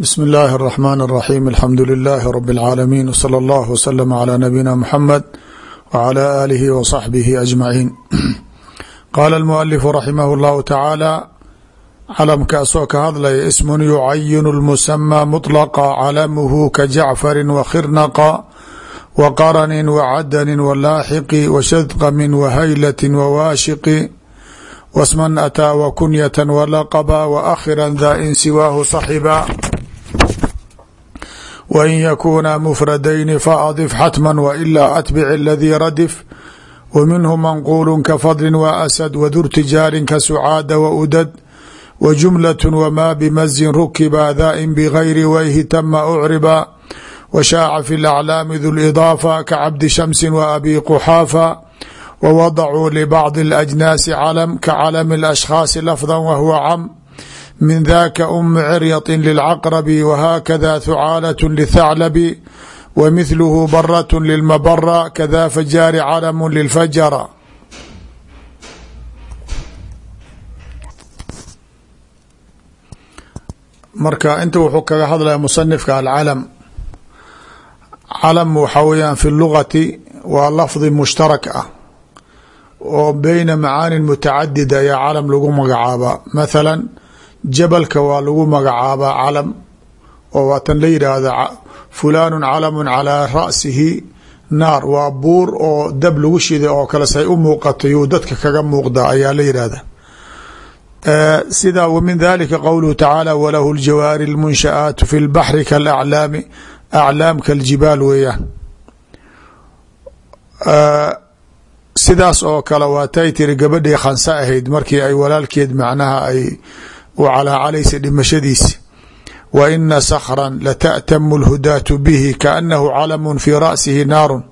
bsm اllahi الرحmn الرaxيm alxamdu لilaahi rb اlcaalamiin wslى اllah wslm عlى nabiyina mxamed wعlى alihi wصaxbihi aجmaciin qaala اlmualifu raximah اllahu tacaala calamkaasoo ka hadlaya ismun yucayin اlmusamى muطlqa calamuhu kajacfari wakhirnaqa waqarani wacadani walaaxiqi washadqami wahaylati wawaashiqi wsman ataa wakunyata walaqba waakhira da in siwaahu saxiba wain yakuuna mufradayni faadif xatma wailaa atbic aladii radif waminhu manquulu kafadli waasad wadurtijaalin kasucaada waudad wajumlat wmaa bimazin rukiba dain bgayri wayhi tama ucriba washaaca fi laclaami du lidaafa kacabdi shamsi waabi quxaafa wwadacuu libacdi اlajnaasi calam kacalami اlashkhaasi lafda wahuwa cam min daka umu ciryaطi lilcaqrabi whakada thucaalaة lithaclabi wmithluhu baraة lilmabara kada fajaari calamu lilfajara marka inta wuxuu kaga hadlaya musanifka alcalam calam waxaa weyaan fi lugati waa lafdi mushtarak ah oo beyna macaanin mutacadida ayaa calam lagu magacaabaa mathala jabalka waa lagu magacaabaa calam oo waatan la yidhaahda fulaanu calamu calaa ra'sihi naar. Waa buur oo dab lagu shiday oo kale say u muuqato yuu dadka kaga muuqda ayaa la yidhahda sida w min dalika qowluhu tacaala walahu ljawaari اlmunsha'aatu fi lbaxri kalaclaami aclaam kaljibaal weeyaan. Sidaas oo kale waatay tiri gabadhii khanse ahayd markii ay walaalkeed macnaha ay u calaacalaysa dhimashadiisi. Wa ina sakran lata'tamu lhudaatu bihi kaanahu calamun fii ra'sihi naarun.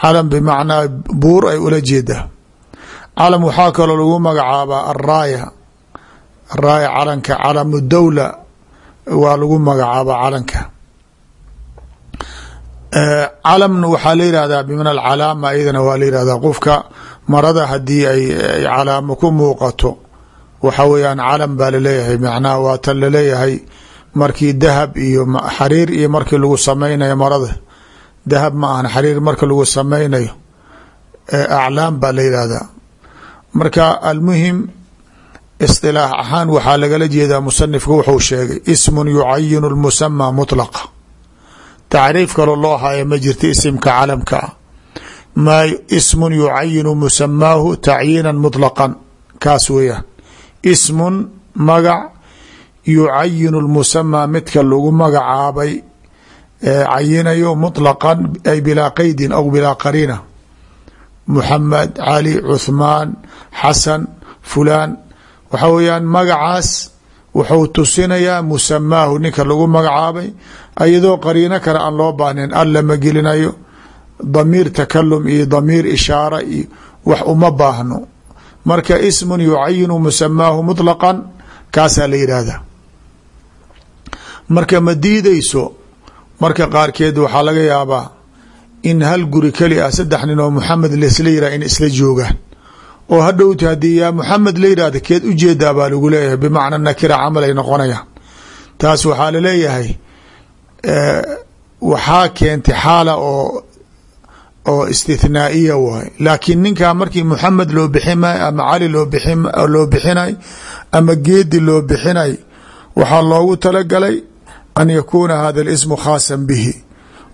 Calam bimacnaa buur ay ula jeedaa. Calam waxaa kaloo lagu magacaabaa araaya araaya calanka calamu dowla waa lagu magacaabaa calanka. Calamna waxaa la yihahdaa bimana alcalaama iyadana waa la yihahdaa qofka marada haddii ay calaamo ku muuqato waxa weeyaan calam baa la leeyahay macnaha waa tan la leeyahay markii dahab iyo xariir iyo markii lagu samaynayo marada. Dahab ma ahan xariir marka lagu samaynayo aclaam baa la yihahdaa marka almuhim isilaax ahaan waxaa lagala jeedaa musanifka wuxuu sheegay ismun yucayinu lmusama mutlaqa. Tacriif kaloo loo haya ma jirta isimka calamka ah maa ismun yucayinu musamaahu tacyiinan muطlaqan kaas weeyaan ismun magac yucayinu lmusamaa midka lagu magacaabay cayinayo muطlaqan ay bilaa qeydin aw bilaa qariina. Muxamed cali cuthmaan xasan fulaan. Waxa weeyaan magacaas wuxuu tusinayaa musamaahu ninka lagu magacaabay iyadoo qariino kale aan loo baahnayn alla ma gelinayo damiir takalum iyo damiir ishaara iyo wax uma baahno marka ismun yucayinu musamaahu muطlaqan kaasaa la yidhaahdaa. Marka ma diideyso marka qaarkeed waxaa laga yaabaa in hal guri keli ah saddex nin oo muxamed laisla yihah in isla joogaan oo hadhowti haddii yaa muxamed la yidhahda keed u jeedaa baa lagu leeyahay bimacna nakira camal ay noqonayaan. Taas waxaa la leeyahay waxaa keentay xaala oo oo istithnaaiya waay. Laakiin ninkaa markii muxamed loo biximay ama cali loo bixi loo bixinay ama geedi loo bixinay waxaa loogu talagalay an yakuuna hada اlismu khaasan bihi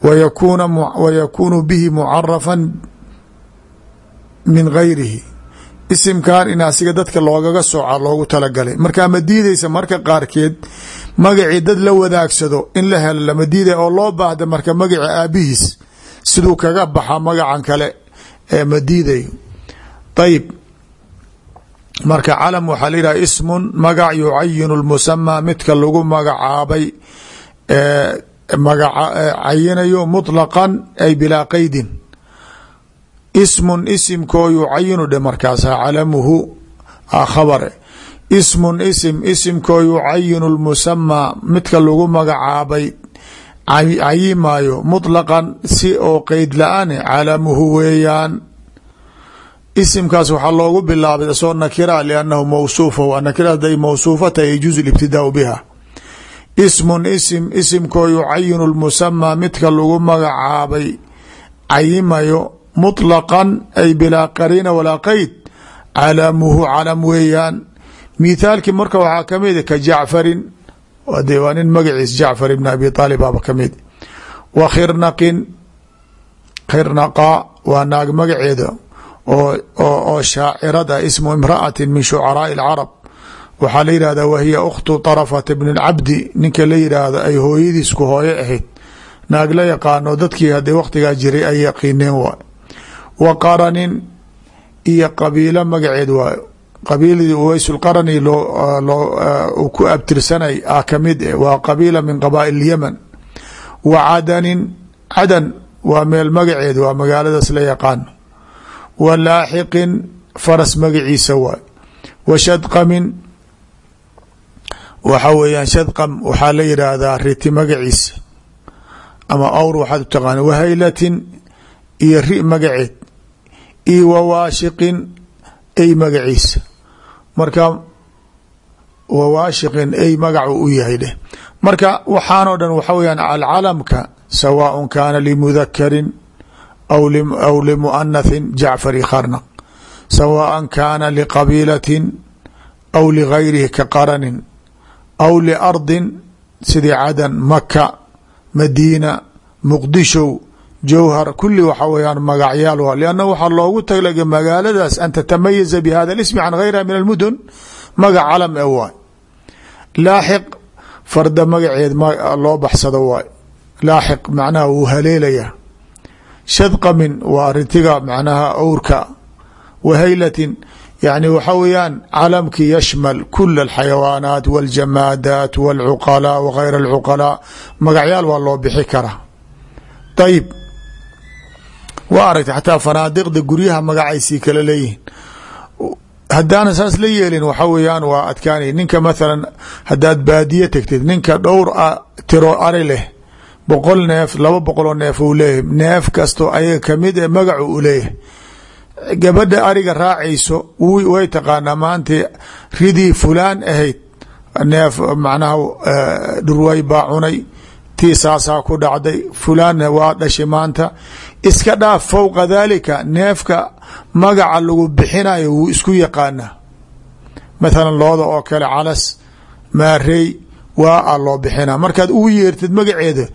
wayakuunu bihi mucarafan min gayrihi. Isimkan in asiga dadka loogaga sooca loogu talagalay. Markaa ma diideysa marka qaarkeed magacii dad la wadaagsado in la helo lama diiday oo loo baahda marka magaci aabihiis siduu kaga baxa magacan kale ee ma diidayo ayib marka calam waxaa la yidhaha ismun magac yucayinu lmusamaa midka lagu magacaabay magaca cayinayo muطlaqan ay bilaa qeydin ismun isimkoo yucayinu dhe markaasa calamuhu khabare. Ismun isim isimkoo yucayinu lmusamaa midka lagu magacaabay cayimaayo muطlaqan si oo qeyd la-ane calamuhu weeyaan. Isimkaas waxaa loogu bilaabay isoo nakira liannahu mawsuufa nakira haday mawsuufa tahay yajuuzu libtidaau biha. Ismun isim isimkoo yucayinu lmusamaa midka lagu magacaabay cayimayo muطlaqan ay bilaa qariina walaa qeyd calamuhu calam weeyaan. Mithaalkii marka waxaa ka mid ka jacfarin de waa nin magaciis jacfar ibn abi aalib aaba ka mid. Wa khirnaqin khirnaqa waa naag magaceeda oo shaacirada ismu imra'atin min shucaraa'i alcarab waxaa la yidhahdaa wahiya ukhtu tarafata bni lcabdi ninka la yidhaahdo ay hooyadiisku hooyo ahayd. Naag la yaqaano dadkii haddii wakhtigaa jiray ay yaqiineen waay wa qaranin iyo qabiilo magaceed waayo qabiiladii uweysulqarani loo ku abtirsanay ah ka mid eh waa qabiila min qabaa'il اlyaman wa cadanin cadan waa meel magaceed waa magaaladaas la yaqaano wa laaxiqin faras magaciisa waay wa shadqamin waxa weeyaan shadqam waxaa la yidhaahdaa riti magaciisa ama awr waxaad u taqaana wahaylatin iyo ri magaceed. Iyo wawaashiqin ay magaciisa marka wawaashiqin ay magacu u yahay dheh. Marka waxaanoo dhan waxa weyaan alcalamka sawaaء kaana limudakarin aw limuanathin jacfari kharnaq. Sawaaءa kaana liqabiilatin aw ligayrihi ka qaranin aw liardin sidii cadan maka madiina muqdishow jowhar kuli waxa weyaan magacyaal lanna waxaa loogu talaga magaaladaas an tatamayiza bihada ismi can hayriha min almudun magac calam e waay. Laaxiq farda magaceed ah, loo baxsado waay. Laaxiq macnaha wuu haleelaya shadqamin waa aritiga macnaha owrka wahaylatin yani waxa weyaan calamki yashmal kula alxayawaanaat waljamaadaat walcuqalaa wagayr alcuqalaa. Magacyaal waa loo bixi karaa. Ayb waa aragta xataa fanaadiqda guryaha magacaysii kala leeyihiin haddaana saas la yeelin waxa weeyaan waa adkaanay ninka mathalan haddaad baadiye tegtid ninka dhowr tiro ari leh boqol neef laba boqoloo neef uu leeyahay neef kasto ayaga ka mid e magacu u leeyahay. Gabadha ariga raacayso way taqaanaa maanta ridii fulaan ahayd neef macnaha dhurway baa cunay tii ku dhacday fulaanna waa dhashay maanta. Iska dhaaf fowqa daalika neefka magaca lagu bixinayo wuu isku yaqaanaa. Mathalan looda oo kale calas maarey waa a loo bixinaa. Markaad ugu yeertid magaceeda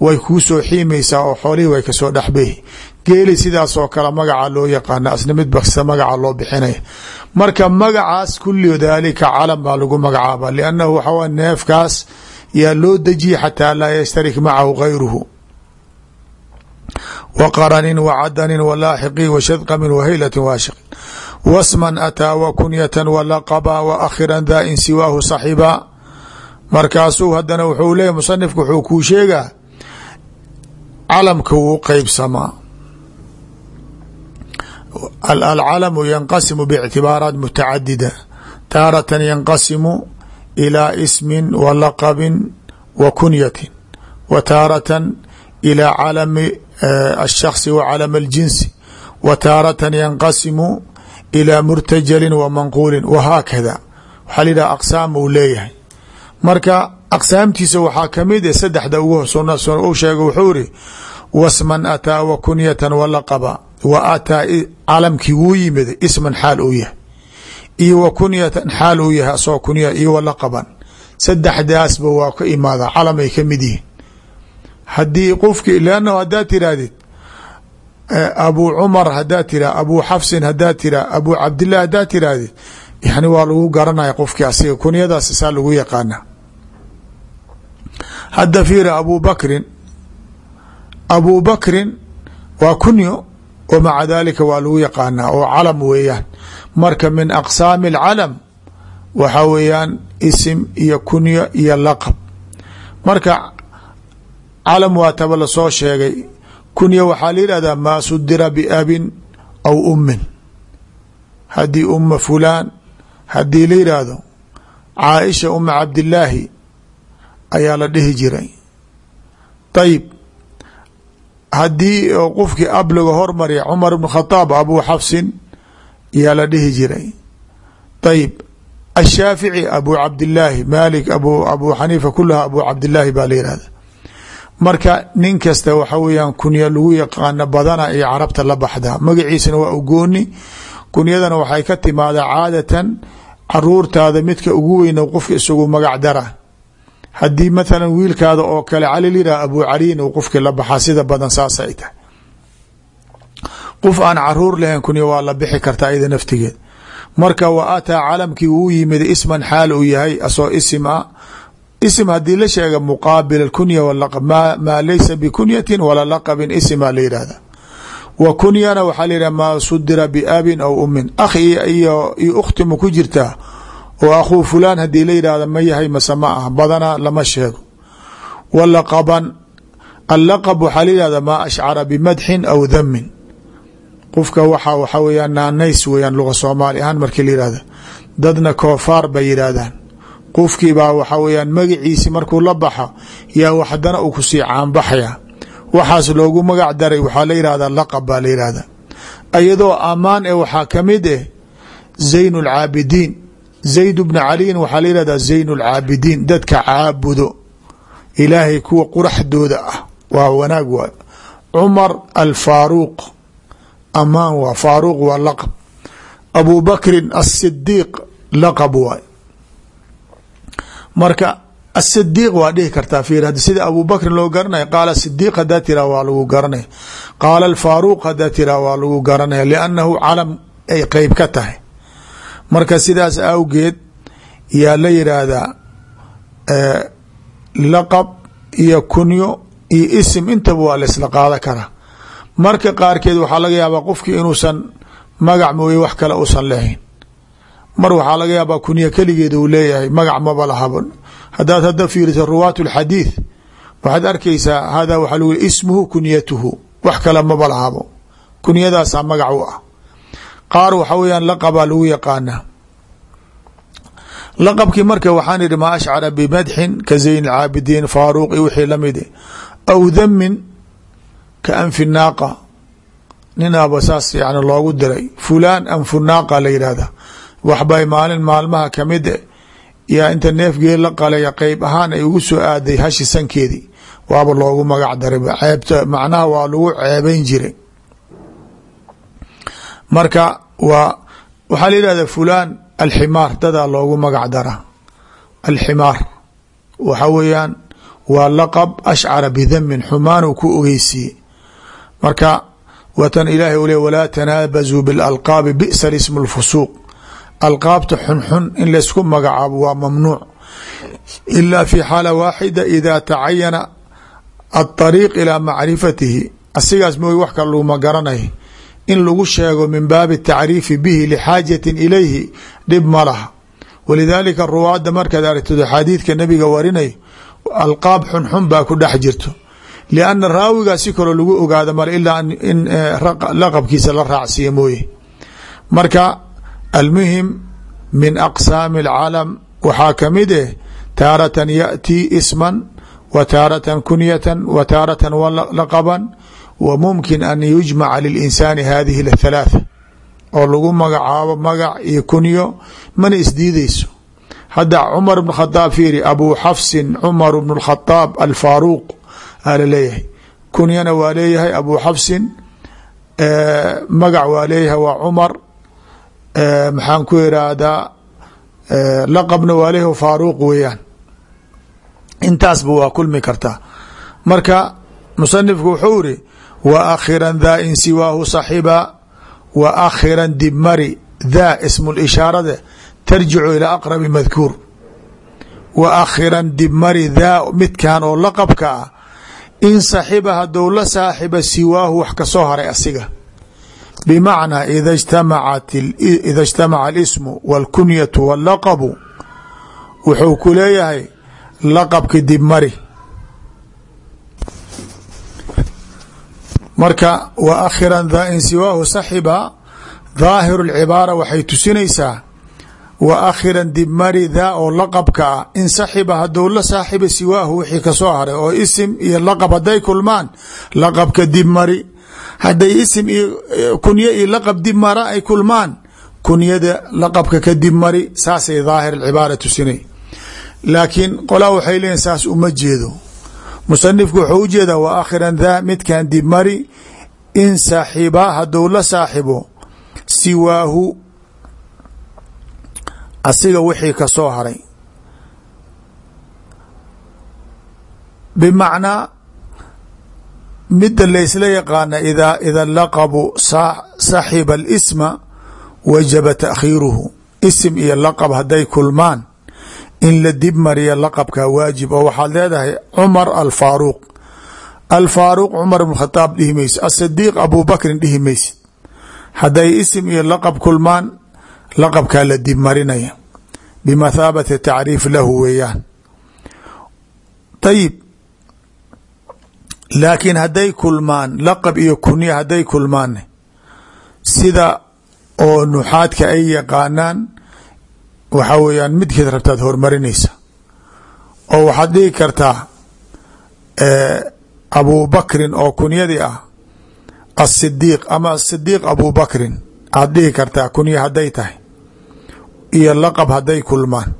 way kuu soo xiimaysaa oo xoolihii way ka soo dhexbehi geeli sidaas oo kale magaca loo yaqaana asna mid baksta magaca loo bixinaya. Marka magacaas kuli daalika calam baa lagu magacaaba liannahu waxawa neefkaas yaa loo dejiye xataa laa yashtarik macahu gayruhu. Wa qaranin wa cadanin wa laaxiqin wa shadqamin wa haylatin waashiqin wasman ataa wa kunyatan wa laqaba wa akhiran daa in siwaahu saxiba markaasuu haddana wuxuu leeyahy musanifku wuxuu kuu sheegaa calamka wuu qeybsamaa alcalamu yanqasimu bictibaaraat mutacadida. Taaratan yanqasimu ilaa ismin wa laqabin wa kunyatin wa taaratan ilaa calami الشhخص وcلم الجinس و tاarة ينqasimu إلى mrتajli ومنquuli وhاakذا waxaa لyidhah أqساam uu leeyahay marka أqساamtiisa waxaa kamid saddexda ugu u sheega wuxuu iri وsmا أtىa وkuنyaة وlqبa و atىa calamkii wuu yimid isman xaal uu yahay iyo w kunyatan xaal uu yahay asoo kunya iyo وlqban saddexdaasba waa ka imaada calam ay ka mid yihiin. Haddii qofki lann hadaad tirahdid abu cumar hadaad tira abu xafsin hadaad tira abu cabdilah hadaad tirahdid yani waa lagu garanaya qofki asiga kunyadaas saa lagu yaqaana hadda fiiri abu bakrin abu bakrin waa kunyo wa maca dalika waa lagu yaqaanaa oo calam weeyaan. Marka min aqsaami اlcalam waxaa weeyaan isim iyo kunyo iyo laqab. Marka calam waa taba la soo sheegay. Kunya waxaa la yihahdaa maa sudira biabin aw ummin. Haddii uma fulaan haddii la yidhaahdo caaisha uma cabdillaahi ayaa la dhihi jiray. Ayib haddii qofkii ab laga hormarya cumar bn khadaab abu xafsin ayaa la dhihi jiray. Ayib ashaafici abu cabdilaahi malik abu abu xaniifa kulaha abu cabdilaahi baa la yihahda marka nin kasta waxa weeyaan kunya lagu yaqaano badana iyo carabta la baxdaa magaciisana waa ugooni. Kunyadana waxay ka timaadaa caadatan caruurtaada midka ugu weyna qofka isagu magac dara haddii mathalan wiilkaada oo kale cali layihah abu caliyin uu qofkii la baxaa sida badan saasay tahay. Qof aan carruur lahayn kunya waa la bixi kartaa iyada naftigeed. Marka wa ataa calamkii uu yimid isman xaal uu yahay asoo isim ah isim haddii la sheega muqaabil kunya walaqab maa laysa bikunyatin wala laqabin isima la yihahda wa kunyana waxaa la yidhah maa sudira biabin aw umin akh iyo iyo ukhtimu ku jirtaa oo akhuu fulaan haddii la yidhahda ma yahay mase ma ah badana lama sheego. Wa laqaban allaqab waxaa la yihahda maa ashcara bimadxin aw damin qofka waxa waxa weyaan naanays weyaan luga soomaali ahaan markii la yihahda dadna koofaar bay yidhaahdaan. Qofkiibaa waxa weyaan magaciisi markuu la baxo yaa waxdana uu ku sii caanbaxaya. Waxaas loogu magac daray waxaa la yihahdaa laqab baa la yihahda iyadoo ammaan e waxaa eh zayn اlcaabidiin zayd bna caliyin waxaa la yihahdaa zayn اlcaabidiin dadka caabudo. Ilaahay kuwa quraxdooda ah. Waa wanaag waay. Cumar alfaaruuq. Amaan waa faaruuq waa laqab. Abu bakrin asidiiq laqab waay. Marka asidiiq waa dhihi kartaa fiir sida abu bakrin loo garanaya qaala sidiiq hadaa tiraa waa lagu garanaya qaala alfaaruuq hadaa tiraa waa lagu garanaya liannahu calam ay qeyb ka tahay marka sidaas awgeed yaa la yiraahdaa laqab iyo kunyo iyo isim intaba waa la isla qaada karaa. Marka qaarkeed waxaa laga yaabaa qofkii inuusan magac mooye wax kale uusan lahayn. Mar waxaa laga yaabaa kunyo keligeed uu leeyahay magac maba lahabo hadaad hadda fiirisa ruwaat اlxadiiث waxaad arkaysaa hada waxaa lagu ismuhu kunyatuhu wax kale maba lahabo kunyadaasaa magac u ah qaar waxa weyaan laqabaa lagu yaqaanaa. Laqabkii marka waxaan idhi maa ashcara bimadxin ka zayn caabidiin faaruuq i wixii la mid aw damin ka anfi naaqa ninaaba saas yani loogu diray. Fulaan anfu naaqa la yidhahda waxbay maalin maalmaha ka mid e yaa inta neefgeel la qalaya qeyb ahaan ay ugu soo aaday hashi sankeedii. Waaba loogu magac daray. Ceebta macnaha waa lagu ceebeyn jiray. Marka waa waxaa la yidhahda fulaan alximaar dadaa loogu magac dara. Alximaar. Waxa weeyaan waa laqab ashcara bidamin xumaanu ku ogeysiye marka watan ilaahay u le walaa tanaabazuu bilalqaabi bi'sa ismu lfusuuq. Alqaabta xunxun in laysku magacaabo waa mamnuuc. Ilaa fi xaala waaxida ida tacayana aطariiq ilaa macrifatihi. Asigaas mooy wax kale laguma garanay in lagu sheego min baabi tacriifi bihi lixaajatin ilayhi dhib ma laha. Walidaalika ruwaadda markaad aragtid xaadiidka nabiga warinay alqaab xunxun baa ku dhex jirto. Lianna raawigaa si kaloo lagu ogaado male ilaa in laqabkiisa la raacsiiya mooye. Marka almuhim min aqsaami alcalam waxaa ka mid eh taaratan yaأtii isman wa taaratan kunyatan wa taaratan laqaban wa mumkin an yujmaca lilinsaani hadihi اthalaaثa oo lagu magacaabo magac iyo kunyo mana isdiideyso hadda cumar bn khadaab fiiri abu xafsin cumar bn اkhadaab alfaaruuq aa laleeyahay kunyana waa leeyahay abu xafsin magac waa leeyahay waa cumar maxaan ku irahdaa laqabna waa leeyahay faaruuq weeyaan intaasba waa kulmi kartaa marka musanifku wuxuu iri wa akhiran daa in siwaahu saxiba wa akhiran dibmari daa ismu lishaarade tarjicu ilaa aqrabi madkuur wa akhiran dibmari daa midkan oo laqabka ah in saxiba haddou la saaxiba siwaahu wax ka soo haray asiga. Bimacnaa ida ijtamaca alismu walkunyatu wallaqabu wuxuu ku leeyahay laqabka dibmari marka wa akhira daa in siwaahu saxiba daahiru اlcibaara waxay tusinaysaa wa akhira dib mari daa oo laqabka in saxiba hadou la saaxiba siwaahu wixii ka soo haray oo isim iyo laqab haday kulmaan laqabka dib mari. Hadday isim iyo kunyo iyo laqab dib mara ay kulmaan kunyada laqabka kadib mari saasay daahir cibaara tusinay. Laakiin qolaa waxay saas uma jeedo musanifku wuxuu u jeedaa wa aakhiran daa midkan dib mari in saaxiiba hadduu la saaxibo siwaahu asiga wixii ka soo haray. Bimacnaa midda laysla yaqaana ida ida laqabu saxiba alisma wajaba taakhiiruhu isim iyo laqab hadday kulmaan in la dib mariya laqabka waajib oo waxaad leedahay cumar alfaaruuq alfaaruuq cumar ibn khadaab dhihi maysid asadiiq abubakrin dhihi maysid hadday isim iyo laqab kulmaan laqabkaa la dib marinaya. Bimathaabati tacriif lahu weeyaan. Ayib laakiin hadday kulmaan laqab iyo kunya hadday kulmaanne sida oo nuxaadka ay yaqaanaan waxaa weeyaan midkeed rabtaad hormarinaysa oo waxaad dhihi kartaa abubakrin oo kunyadii ah asidiiq ama asidiiq abubakrin aad dhihi kartaa kunya hadday tahay iyo laqab hadday kulmaan.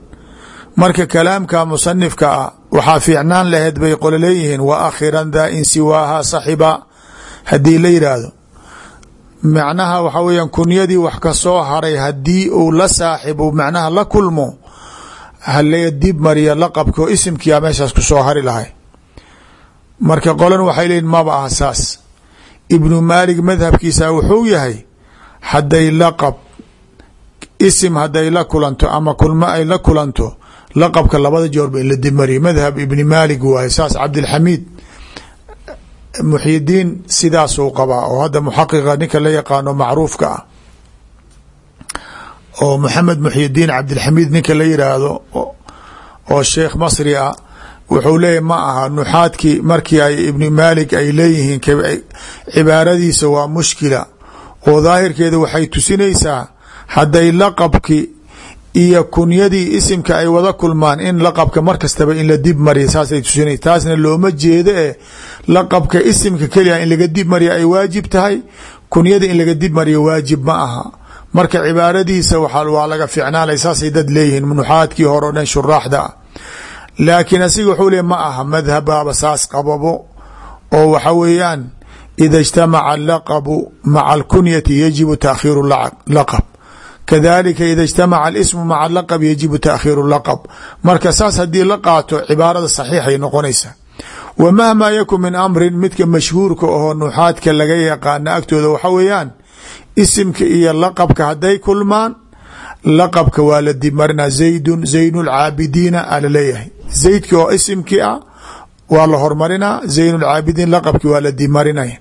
Marka kalaamka musanifka ah waxaa fiicnaan laheyd bay qolo leeyihiin wa akhiran daa in siwaaha saxiba haddii la yidhaahdo macnaha waxaa weeyaan kunyadii wax ka soo haray haddii uu la saaxibo macnaha la kulmo halaga dib mariya laqabkao isimkiia meeshaas ku soo hari lahay. Marka qolan waxay leeyihiin maba aha saas. Ibnu maalik madhabkiisa wuxuu yahay hadday laqab isim hadday la kulanto ama kulmo ay la kulanto laqabka labada joorba in la dib mariya madhab ibni maalik waaye saas cabdilxamiid muxyidiin sidaasuu qabaa oo hadda muxaqiqa ninka la yaqaano macruufka ah oo maxamed muxyidiin cabdilxamiid ninka la yiraahdo oo sheekh masri ah wuxuu leeyahy ma aha nuxaadkii markii ay ibni maalik ay leeyihiin cibaaradiisa waa mushkila. Oo daahirkeeda waxay tusinaysaa hadday laqabki iyo kunyadii isimka ay wada kulmaan in laqabka mar kastaba in la dib mariya saasay tusinay taasna looma jeedo e laqabka isimka keliya in laga dib mariya ay waajib tahay. Kunyada in laga dib mariya waajib ma aha. Marka cibaaradiisa waa laga ficnaanay saasay dad leeyihiin nuxaadkii hore o shuraaxda. Laakiin asiga wuxuu le ma aha madhabaaba saas qababo. Oo waxa weeyaan ida ijtamaca alaqabu maca alkunyati yajibu taakhiiru laqab kadalika ida اجtamaca اsmu maca laqb yajibu taakhiiru laqb marka saas haddii la qaato cibaarada saxiixay noqonaysa wa mahma yakun min amrin midka mashhuurka ahoo nuxaadka laga yaqaana agtooda waxa weeyaan isimka iyo laqabka hadday kulmaan laqabka waa la dibmarina zaydun zayn اlcaabidiina alaleeyahay zaydki oo isimkii ah waa la hormarinaa zayn اlcaabidiin laqabki waa la dibmarinaya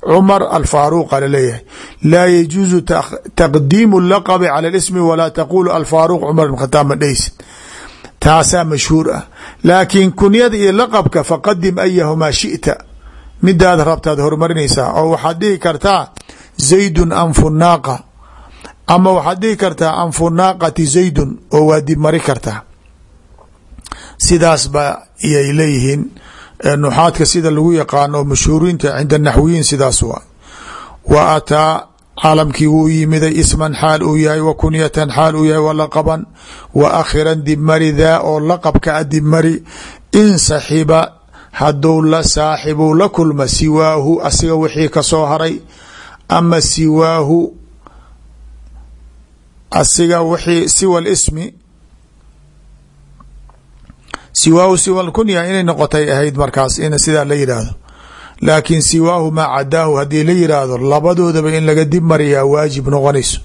cmar alfaaruqa la leeyahay laa yajuuzu taqdiimu laqbi cala اsmi walaa taqulu alfaaruq cumar bn khataab ma dheysid taasaa mashhuur ah. Laakiin kunyada iyo laqabka faqadim ayahumaa shita. Midaad rabtaad hormarinaysaa. Oo waxaad dhihi kartaa zaydun anfu naaqa ama waxaad dhihi kartaa anfu naaqati zaydun. Oo waa dib mari kartaa. Sidaas ba iyay leeyihiin nuxaadka sida lagu yaqaano mashhuuriinta cinda naxwiyiin sidaas waa. Wa ataa caalamkii wuu yimiday isman xaal uu yahay wa kunyatan xaal uu yahay walaqaban wa akhiran dibmari daa oo laqabka a dibmari in saxiba hadduu la saaxibu la kulma siwaahu asiga wixii ka soo haray ama siwaahu asiga wixii siwa lismi siwaahu siwa kunya inay noqotay ahayd markaas in sidaa la yidhaahdo laakiin siwaahu maa cadaahu haddii la yidhaahdo labadoodaba in laga dib mariyaa waajib noqonayso.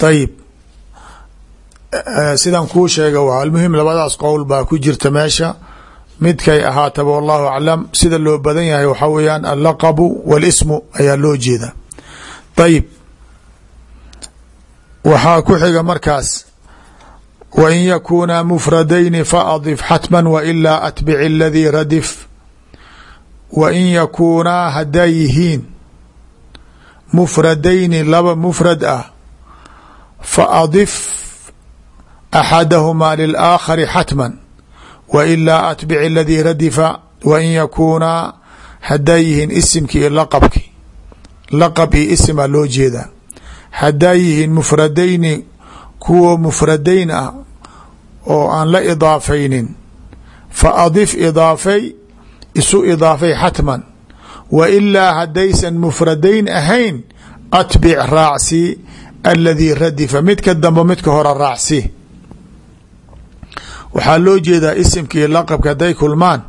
Ayib sidan kuu sheega waa almuhim labadaas qowl baa ku jirta meesha. Midkay ahaataba wallahu aclam sida loo badan yahay waxaa weeyaan allaqabu walismu ayaa loo jeeda ayib waxaa ku xiga markaas wain yakunaa mufradayni faadif xatma wailaa atbic aladii radif. Wain yakunaa hadday yihiin mufradayni laba mufrad ah faadif axadahumaa lilaakhari xatma wailaa atbic aladii radifa. Wain yakunaa hadday yihiin isimkii iyo laqabkii laqab iyo isimaa loo jeedaa haddaa yihiin mufradayni kuwa mufradayn ah oo aan la idaafaynin. Fa adif idaafay isu idaafay xatman. Wa ilaa haddaysan mufradayn ahayn atbic raacsi aladii radifa. Midka dambe midka hore raacsi. Waxaa loo jeedaa isimkii laqabka hadday kulmaan.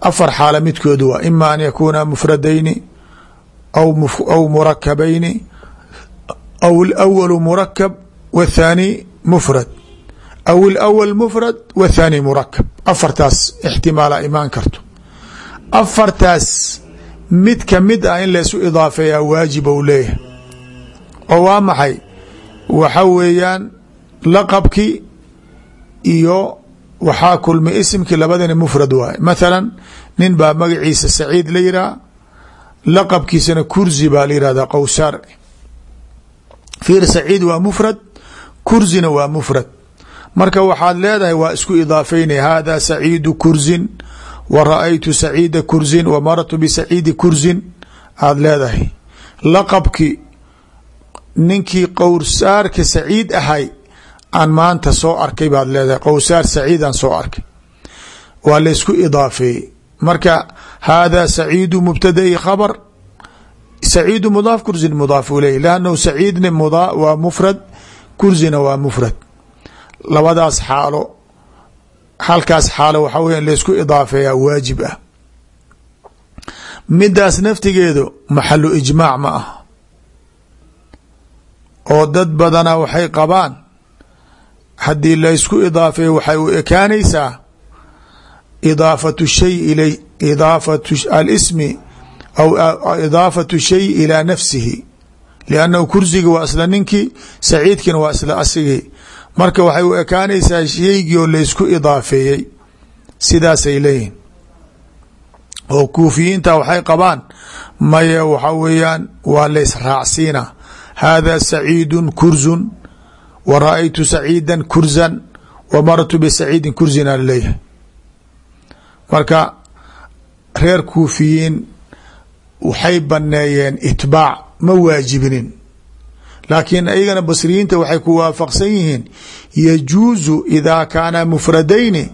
Afar xaala midkoodu waa ima an yakuuna mufradayni aw murakabayni aw اlawalu murakab wاthaani mufrad aw اlawal mufrad wاthaani murakab afartaas ixtimaala imaan karto afartaas mid ka mid ah in laysu idaafeeyaa waajib ou leeyahay oo waa maxay waxa weeyaan laqabkii iyo waxaa kulmay isimkii labadani mufrad waaye mathala nin baa magaciisa saciid la yidhaha laqabkiisana kursi baa la yihahdaa qowsaar fiir saciid waa mufrad kursina waa mufrad. Marka waxaad leedahay waa isku idaafeynaya hada saciidu kursin wa ra'aytu saciida kursin wa marartu bisaciidi kursin aada leedahay. Laqabkii ninkii qowsaarka saciid ahay aan maanta soo arkay baad leedahay qowsaar saciidaan soo arkay. Waa laysku idaafeeyey. Marka hada saciidu mubtadai khabr saciidu mudaaf kursin mudaaf ileyh lannahu saciidna waa mufrad kursina waa mufrad. Labadaas xaalo halkaas xaalo waxaa weya in laysku idaafeeyaa waajib ah. Midaas naftigeedu maxalu ijmaac ma ah. Oo dad badana waxay qabaan haddii laysku idaafeeyo waxay u ekaanaysaa idaafatu shay ilay idaafatu alismi aw idaafatu shay ilaa nafsihi liannahu kursiga waa isla ninkii saciidkina waa isla asigii marka waxay u ekaanaysaa shaygii oo laysku idaafeeyey sidaasay leeyihiin oo kuufiyiinta waxay qabaan maya waxa weeyaan waa laysraacsiina hada saciidu kursun wa ra'aytu saciida kursan wa marartu bisaciidin marka reer kuufiyiin waxay baneeyeen itbaac ma waajibinin. Laakiin ayagana basriyiinta waxay ku waafaqsan yihiin yajuuzu ida kaana mufradayni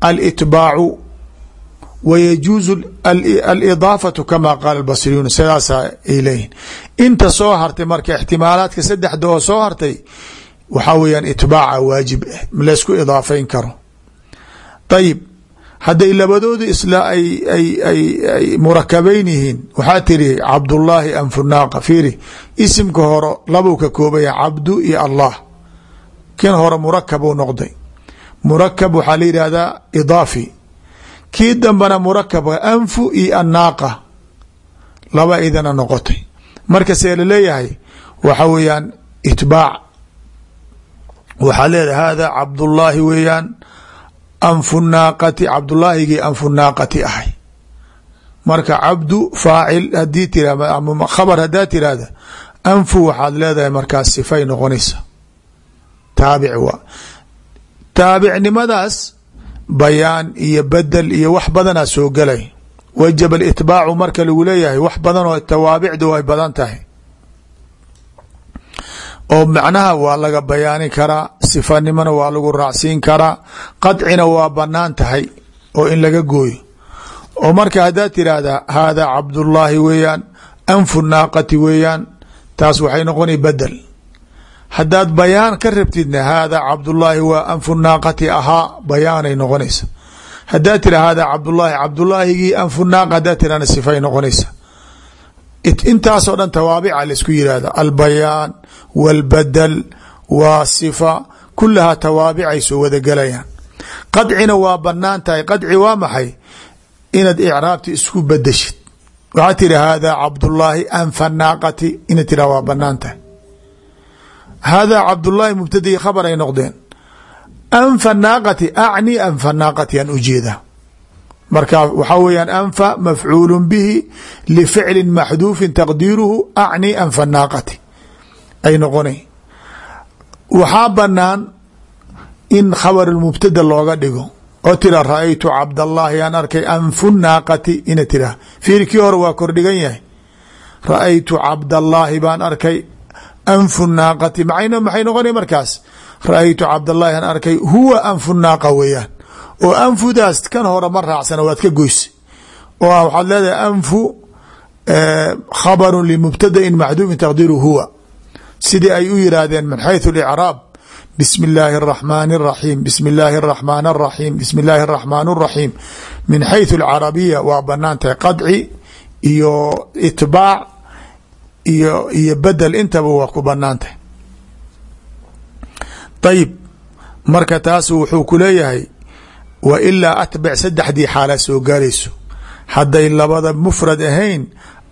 alitbaacu wa yajuuzu alidaafatu kama qaala basriyuun sidaasa ay leeyihiin inta soo hartay marka ixtimaalaadka saddexda oo soo hartay waxaa weeyaan itbaaca waajib ah laysku idaafeyn karo. Ayib hadday labadooda isla ay ay ay ay murakabeyn yihiin. Waxaa tiri cabdullaahi anfunaaqa fiiri isimka hore labuu ka koobaya cabdu iyo allah. Kin hore murakab uu noqday. Murakab waxaa la yidhaahdaa idaafi. Kii dambena murakabka anfu iyo annaaqa. Laba idana noqotay. Marka see la leeyahay waxa weeyaan itbaac. Waxaa leedahay hada cabdullaahi weeyaan anfu naaqati cabdullaahigii anfu naaqati ahay. Marka cabdu faacil haddii tira khabar hadaa tirahda anfu waxaad leedahay markaas sifay noqonaysa taabic waa. Taabicnimadaas bayaan iyo bedel iyo wax badanaa soo gelay. Wajaba itbaacu marka lagu leeyahay wax badan oo tawaabicdu ay badan tahay oo macnaha waa laga bayaani karaa sifanimona waa lagu raacsiin karaa qadcina waa bannaan tahay oo in laga gooyo. Oo marka haddaad tiraahda haadaa cabdullaahi weeyaan anfu naaqati weeyaan taas waxay noqona bedel haddaad bayaan ka rabtidna haadaa cabdullaahi waa anfu naaqati ahaa bayaanay noqonaysa. Haddaad tira haadaa cabdullaahi cabdullaahigii anfu naaqa haddaad tirahna sifay noqonaysa intaasoo dhan tawaabica la isku yihahda albayaan walbadel waa sifa kulahaa tawaabicay soo wada gelayaan qadcina waa bannaan tahay. Qadci waa maxay? Inaad icraabti isku bedeshid waxaa tiri haadaa cabdullaahi anfa naaqati inaad tira waa bannaan tahay. Haadaa cabdullaahi mubtadii khabar ay noqdeen. Anfa naaqati acni anfa naaqati aan u jeedaa marka waxaa weyaan anfa mafcuulu bihi lificli maxduufin taqdiiruhu acni anfa naaqati. Ay noqona waxaa banaan in khabar mubtada looga dhigo oo tira ra'aytu cabdallaahi aan arkay anfu naaqati ina tira. Fiiri kii hore waa kordhigan yahay. Ra'aytu cabdallaahi baan arkay anfu naaqati maxay noqona markaas? Ra'aytu cabdallaahi aan arkay huwa anfu naaqa oo anfudaas kan hore ma raacsana waad ka goysa oo waxaad leedahay anfu khabaru limubtadain maxduufin taqdiiru huwa sidii ay u yiraahdeen min xayثu اlicraab bismi اllaahi الraxmaan الraxiim bismi اllaahi الraxmaan الraxiim bismi اllaahi الraxmaan الraxiim min xayثu اlcarabiya waa banaan tahay qadci iyo itbaac iyo iyo bedel intaba waa ku banaan tahay ayib marka taas wuxuu ku leeyahay wa ilaa atbic saddexdii xaala soo gaarayso. Hadday labada mufrad ahayn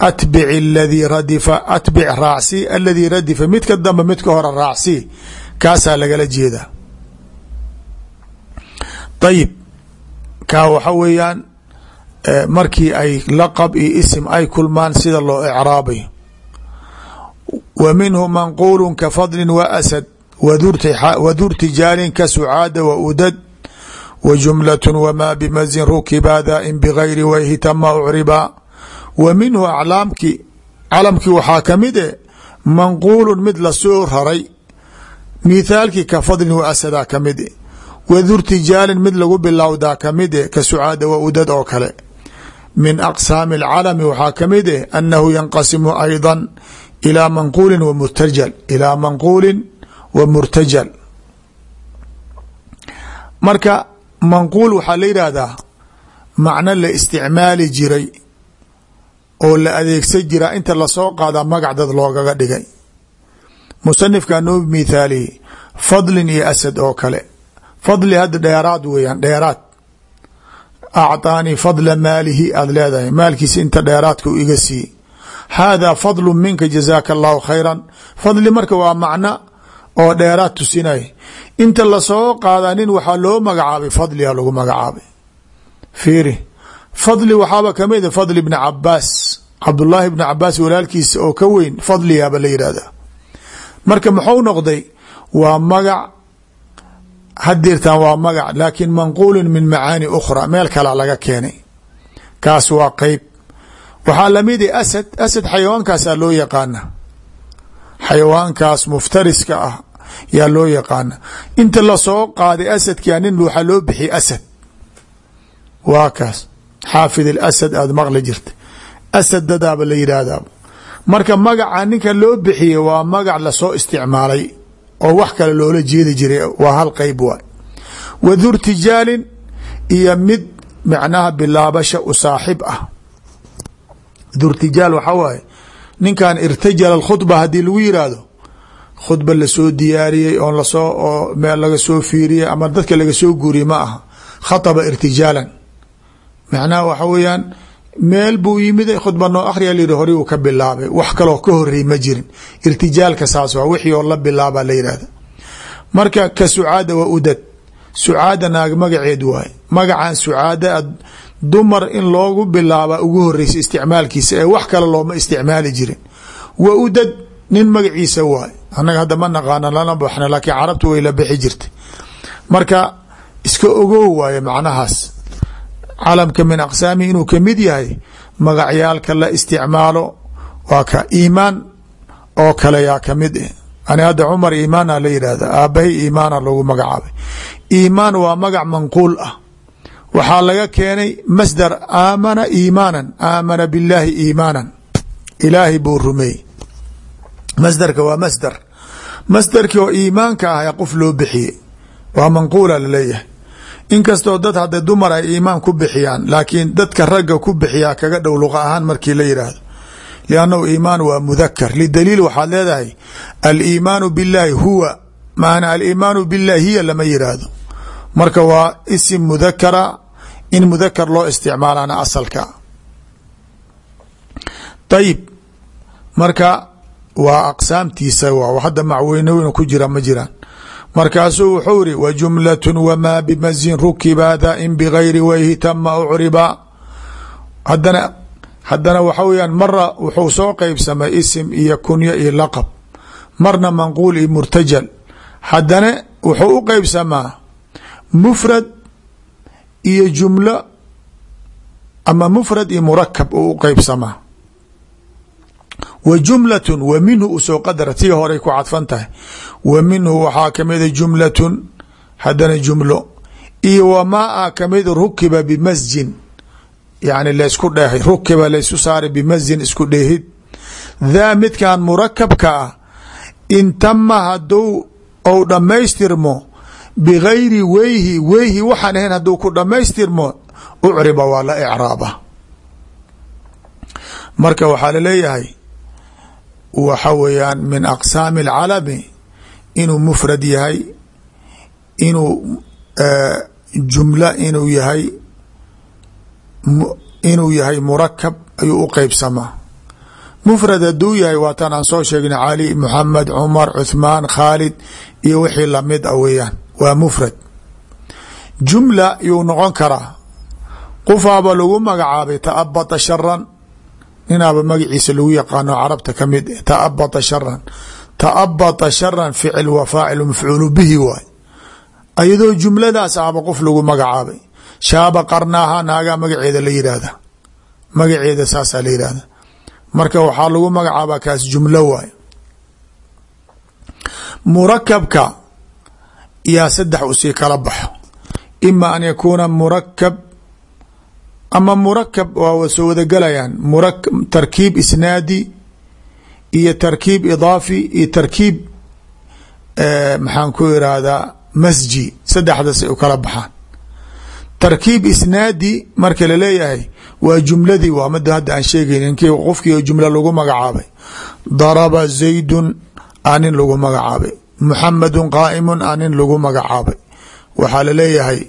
atbic aladii radifa atbic raacsi aladii radifa midka dambe midka hore raacsi. Kaasaa lagala jeedaa. Ayib kaa waxa weeyaan markii ay laqab iyo isim ay kulmaan sida loo icraabayo. Wa minhu manquulu ka fadli wa asad wadur tijaalin ka sucaada wa udad wa jumlaة wma bmazin rukiba dain bgayri wayhi tama ucriba wa minhu aclaamki calamkii waxaa kamid e manquulu mid lasoo raray mithaalkii ka fadlin wa asadaa kamid e wadur tijaalin mid lagu bilowdaa kamid e ka sucaada wa udad oo kale min aqsaami اlcalami waxaa kamid e anahu yanqasimu ayضa ilى manquuli wa murtajal ilaa manquuli wa murtajal marka manquul waxaa la yidhaahdaa macno la isticmaali jiray oo la adeegsan jiraa inta la soo qaadaa magac dad loogaga dhigay. Musanifkaa noo mithaaliye fadlin iyo asad oo kale. Fadli hadda dheeraad weeyaan dheeraad. Acطaanii fadla maalihi aada leedahay maalkiisa inta dheeraadka u iga siiye haadaa fadlu minka jazaaka allahu khayra fadli marka waa macno oo dheeraad tusinay. Inta la soo qaadaa nin waxaa loo magacaabay fadliga lagu magacaabay. Fiiri fadli waxaaba ka mid fadli bni cabaas cabdullaahi bni cabaas walaalkiisa oo ka weyn fadligaaba la yidhahdaa marka muxuu noqday? Waa magac hadirtan waa magac laakin manquulun min macaani ukhra meel kalea laga keenay. Kaas waa qeyb waxaa la mid a asad asad xayawaankaasaa loo yaqaana xayawaankaas muftariska ah yaa loo yaqaana inta la soo qaaday asadkia nin waxaa loo bixiyay asad. Waa kaas. Xaafid alasad aada maqli jirta asad dadaaba la yidhaahdaa. Marka magaca ninka loo bixiyey waa magac la soo isticmaalay oo wax kale loola jeedi jiray. Waa hal qeyb waay. Wa dur tijaalin iyo mid macnaha bilaabasha u saaxib ah. Durtijaal waxaa waaye ninkan irtajala khudba haddii lagu yiraahdo khudba la soo diyaariyey oo la soo oo meel laga soo fiiriyey ama dadka laga soo guuriyey ma aha khaطba irtijaalan macnaha waxa weeyaan meel buu yimid khudba noo akhriya layihi hore uu ka bilaabay wax kaloo ka horey ma jirin. Irtijaalka saas waa wixii oo la bilaaba la yihahda marka ka sucaada wa udad. Sucaada naag magaceed waaye. Magacan sucaada dumar in loogu bilaaba ugu horeysa isticmaalkiisa ee wax kale looma isticmaali jirin. Wa udad nin magaciisa waay annaga hadda ma naqaana lana baxna laakiin carabtu way la bixi jirtay. Marka iska ogow waaye macnahaas. Calamka min aqsaamihi inuu ka mid yahay magacyaalka la isticmaalo waa ka iimaan oo kale yaa ka mid eh. Ani hadda cumar iimaana la yidhahda aabahay iimaana lagu magacaabay. Iimaan waa magac manquul ah waxaa laga keenay masdar aamana iimaanan aamana billaahi iimaanan. Ilaahay buu rumeeyey masdarka waa masdar. Masdarkii oo iimaanka ah qof loo bixiyey. Waa manquula la leeyahay inkastoo dad hadda dumar ay iimaan ku bixiyaan laakiin dadka ragga ku bixiyaa kaga dhow luqa ahaan markii la yidhaahdo liannahu iimaan waa mudakar lidaliil waxaad leedahay aliimaanu billaahi huwa maana aliimaanu billahi hiya lama yidhaahdo marka waa isim mudakara in mudakar loo isticmaalana asalka. Ayib marka waa aqsaamtiisa hadda macweynoyn ku jira ma jiraan. Markaasuu wuxuu iri wa jumlaة wmaa bimazin rukiba dain bgayri wayhi tama ucriba. Hadana haddana waxa weyaan mara wuxuu soo qeybsamay isim iyo kunyo iyo laqab. Marna manquul iyo murtajal. Haddana wuxuu u mufrad iyo jumlo ama mufrad iyo murakab uu u qeybsamaa wa jumlatun wa minhu u soo qadara tii horay ku cadfan tahay. Wa minhu waxaa kamida jumlatun haddana jumlo. Iyo wamaa a ka mid rukiba bimasjin yani laysku dheehay rukiba laysu saaray bimasjin isku dheehid. Daa midkan murakabka ah in tama haduu ou dhammaystirmo bigayri weyhi weyhi waxaan ahayn hadduu ku dhammaystirmo ucriba waa la icraaba marka waxaa la leeyahay waxa weeyaan min aqsaami alcalami inuu mufrad yahay inuu jumla inuu yahay inuu yahay murakab ayuu u qeybsamaa mufrad hadduu yahay waataan aan soo sheegna cali muxamed cumar cuthmaan khaalid iyo wixii la mid a weeyaan waa mufrad. Jumla yuu noqon karaa. Qofaaba lagu magacaabay taabata sharan ninaaba magaciisa lagu yaqaano carabta ka mid taabata sharan taabata sharan ficil wa faacil mafcuulu bihi waay. Ayadoo jumladaas ahba qof lagu magacaabay. Shaaba qarnaaha naagaa magaceeda la yidhaahda magaceeda saasaa la yidhahda marka waxaa lagu magacaabaa kaas jumlo waay. Murakabka yaa saddex u sii kala baxo. Ima an yakuuna murakab ama murakab waa soo wadagelayaan mura tarkiib isnaadi iyo tarkiib idaafi iyo tarkiib maxaan ku irahdaa masji saddexdaasay u kala baxaan. Tarkiib isnaadi marka la leeyahay waa jumladii waa mada hadda aan sheegayn inkii qofkii jumla lagu magacaabay. Daraba zaydun anin lagu magacaabay muxamedun qaa'imun anin lagu magacaabay. Waxaa la leeyahay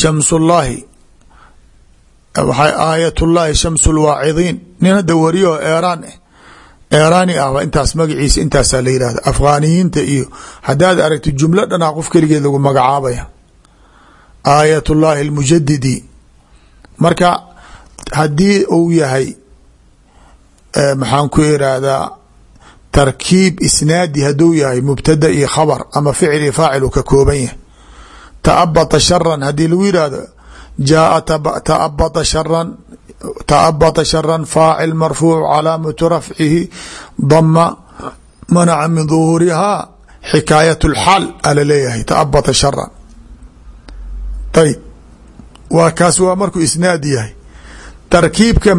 shamsullaahi aayatullaahi shamsu lwaacidiin nin hadda wariyo oo eeraan ah eeraani ahba intaas magaciisa intaasaa la yihahda afghaaniyiinta iyo haddaad aragti jumlo dhanaa qof keligeed lagu magacaabaya. Aayat llahi almujadidi marka haddii uu yahay maxaan ku irahdaa tarkiib isnaadi hadduu yahay mubtada iyo khabar ama ficil iyo faacil uu ka kooban yahay. Taabata sharan haddii lagu yihahdo jaaa taabata sharan taabata sharan faacil marfuuc calaamatu rafcihi dama manaca min duhuurihaa xikaayat lxaal ala leeyahay taabata sharan ayb waa kaas waa markuu isnaad yahay. Tarkiibka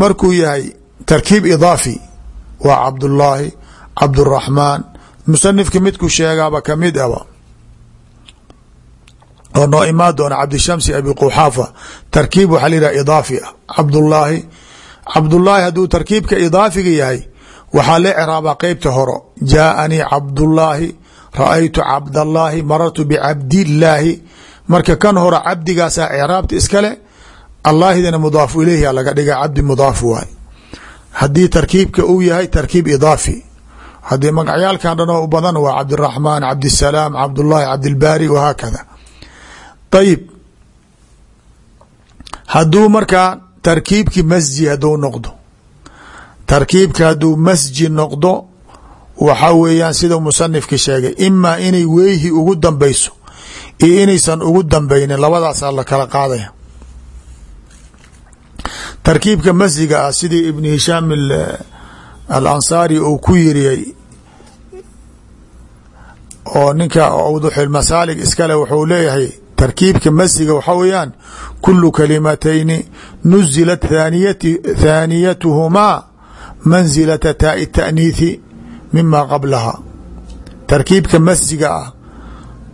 markuu yahay tarkiib idaafi waa cabdullaahi cabduraxmaan musanifka midku sheegaaba ka mid aba oo noo imaan doona cabdishamsi abi quxaafa tarkiib waxaa la yidhaha idaafi ah. Cabdullaahi cabdullaahi hadduu tarkiibka idaafiga yahay waxaa la craabaa qeybta horo jaaanii cabdullaahi ra'aytu cabdallaahi marartu bicabdillaahi. Marka kan hore cabdigaasaa craabta iskale allaahidana mudaafu ileyhi laga dhiga cabdi mudaaf waay haddii tarkiibka uu yahay tarkiib idaafi. Haddii magacyaalkan dhan oo u badan waa cabdiraxmaan cabdisalaam cabdullaahi cabdilbaari wahaakada ayib hadduu markaa tarkiibki masji hadduu noqdo. Tarkiibka hadduu masji noqdo waxa weeyaan sida musanifka sheegay imaa inay weyhi ugu dambeyso iyo inaysan ugu dambeynin labadaasaa la kala qaadaya tarkiibka masjiga ah sidii ibn hishaam alansaari uu ku yiriyey oo ninka awduxilmasaalig iskale wuxuu leeyahay tarkiibka masjiga waxaa weeyaan kulu kalimatayni nuzilat thaaniyatuhumaa mansilata taai taaniithi mima qablaha. Tarkiibka masjiga ah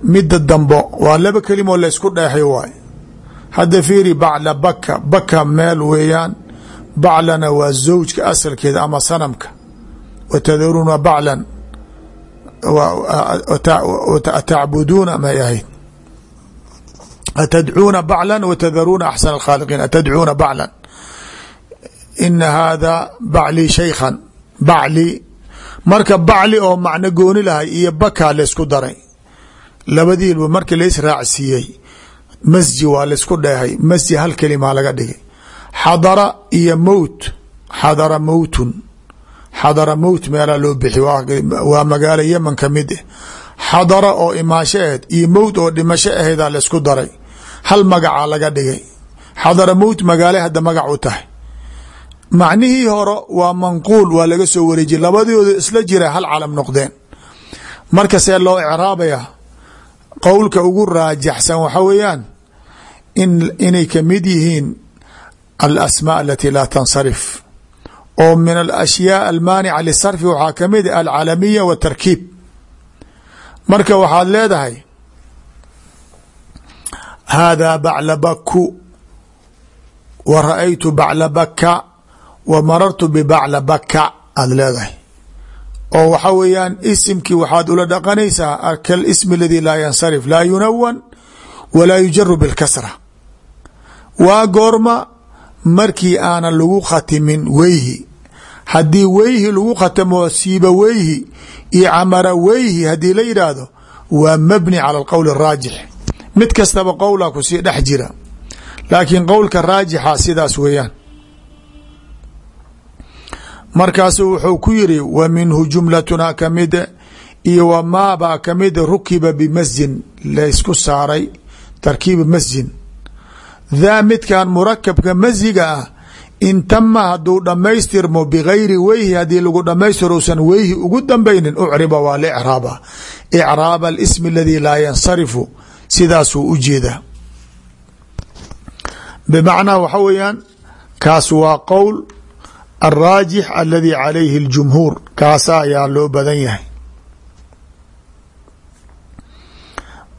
midda dambo waa laba kelimo laysku dheexay waay hadda fiiri bacla baka baka meel weeyaan baclana waa zawjka asalkeeda ama sanamka. Watadaruuna baclan atacbuduuna may ahayd. Atadcuuna baclan watadaruuna axsan alkhaaliqiin atadcuuna baclan. Ina haada baclii shaykhan bacli marka bacli oo macno gooni lahay iyo bakaa laysku daray labadiilba markii lays raacsiiyey masji waa laysku dheehay masji hal kelimaa laga dhigay. Xadara iyo mowt xadara mowtun xadara mowt meelaa loo bixi waa magaalo yeman ka mid ah xadara oo imaasho iyo mowt oo dhimasho aheedaa laysku daray. Hal magacaa laga dhigay. Xadara mowt magaale hadda magac u tahay. Macnihii hore waa manquul waa laga soo wareejiye labadooda isla jira hal calam noqdeen. Marka see loo icraabaya qowlka ugu raajaxsan waxa weeyaan inay ka mid yihiin alasmaa alati laa tansarif. Oo min alashyaa almaanica lisarfi waxaa ka mid alcalamiya watarkiib marka waxaad leedahay haadaa baclabaku wa ra'aytu baclabaka wa marartu bibaclabaka aada leedahay. Oo waxa weeyaan isimkii waxaad ula dhaqanaysaa kalismi aladi laa yansarif laa yunawan walaa yujaru bilkasra waa goorma markii aanan lagu khatimin weyhi. Haddii weyhi lagu khatamo siiba weyhi iyo camara weyhi haddii la yidhaahdo waa mabni cala alqowl araajix mid kastaba qowla ku sii dhex jira laakiin qowlka raajixa sidaas weeyaan. Markaasuu wuxuu ku yiri wa minhu jumlatuna kamida iyo wa maabaa kamida rukiba bimasjin laysku saaray tarkiiba masjin daa midkan murakabka masjiga ah in tama hadduu dhammaystirmo bigayri weyhi haddii lagu dhammaystiro usan weyhi ugu dambaynin ucriba waa la icraaba icraaba alismi aladi laa yansarifu sidaasuu u jeedaa bimacnaa waxa weeyaan kaas waa qowl alraajix aladi calayhi اljumhuur kaasa ayaa loo badan yahay.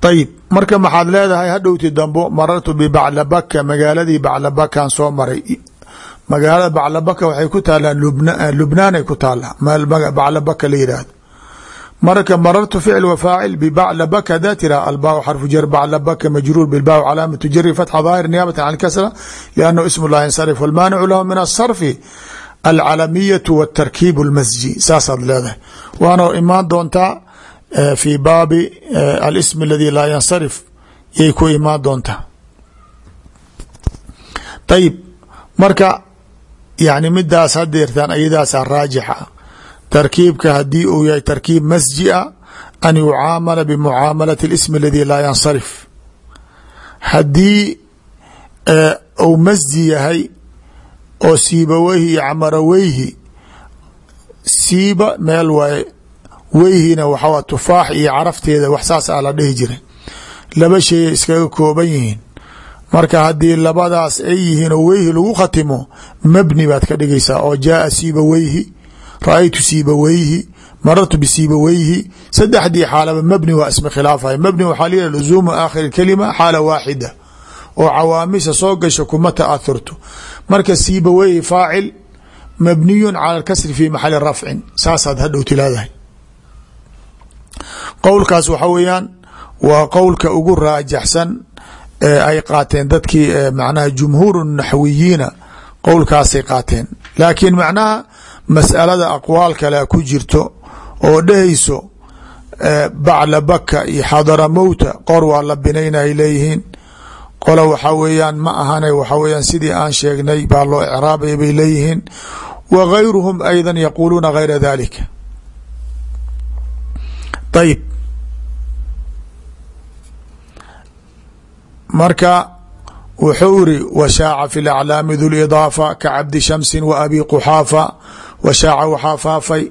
Ayib marka maxaad leedahay hadhowti dambo marartu bibaclabaka magaaladii baclabakan soo maray. Magaalada baclabaka waxay ku taalaa lubnaanay ku taalaa baclabaka la yihahdo marka marartu ficl wa faacil bibaclabaka hadaa tira albaa xarfu jar baclabaka majruur bilbaa calaamatu jari fatxa daahir niyaabata can kasra liannahu ismu laa yansarif walmaanicu lahu min asarfi alcalamiyatu watarkiib اlmasji saasaad leedahay. Waana imaan doontaa fi baabi alism aladi laa yansarif yay ku imaan doontaa ayib marka yani midaas hadeertaan ayadaasa raajixa. Tarkiibka haddii uu yahay tarkiib masji a an yucaamala bimucaamalati اlism aladi laa yansarif. Haddii uu masji yahay oo siiba weyhi iyo camara weyhi siiba meel waaye weyhina waxaa tufaax iyo carafteeda wax saas a la dhihi jiray laba shayay iskaga kooban yihiin. Marka haddii labadaas ay yihiin oo weyhi lagu khatimo mabni baad ka dhigaysaa oo jaaa siiba weyhi ra'aytu siiba weyhi marartu bisiiba weyhi. Saddexdii xaalaba mabni waa isma khilaafaya mabni waxaa layiha luzuumu aakhiri kalima xaala waaxida oo cawaamisha soo gasha kuma ta'athurto marka siiba weyhi faacil mabniyun cala kasri fi maxali rafcin. Saasaad hadhow tilaadahay qowlkaas waxa weeyaan waa qowlka ugu raajaxsan ee ay qaateen dadkii macnaha jumhuur naxwiyiina qowlkaasay qaateen. Laakiin macnaha mas'alada aqwaal kale ku jirto oo dhehayso bacla baka iyo xadara mowta qor waa la binayna ay leeyihiin. Qola waxaa weeyaan ma ahane waxa weeyaan sidii aan sheegnay baa loo icraabaya bay leeyihiin. Wa gayruhum ayda yaquuluuna gayra dalika ayib marka wuxuu iri washaaca fi laclaami du lidaafa ka cabdi shamsin wa abi quxaafa. Washaaca waxaa faafay